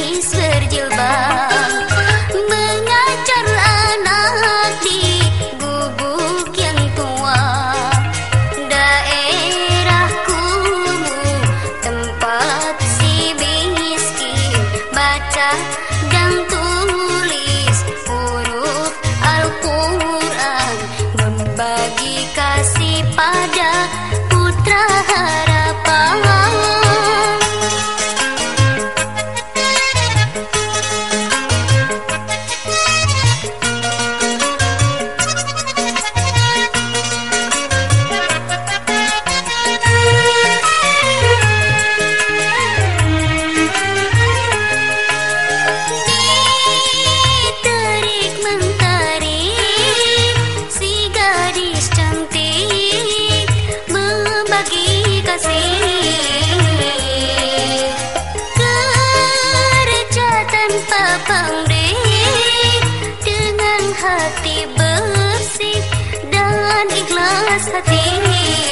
gadis berjilbab Mengajar anak di gubuk yang tua. Daerah kumuh tempat si miskin. Baca dan tulis huruf Al-Quran. Membagi kasih pada hati bersih dan ikhlas hati